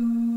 Ooh.